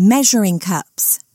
measuring cups.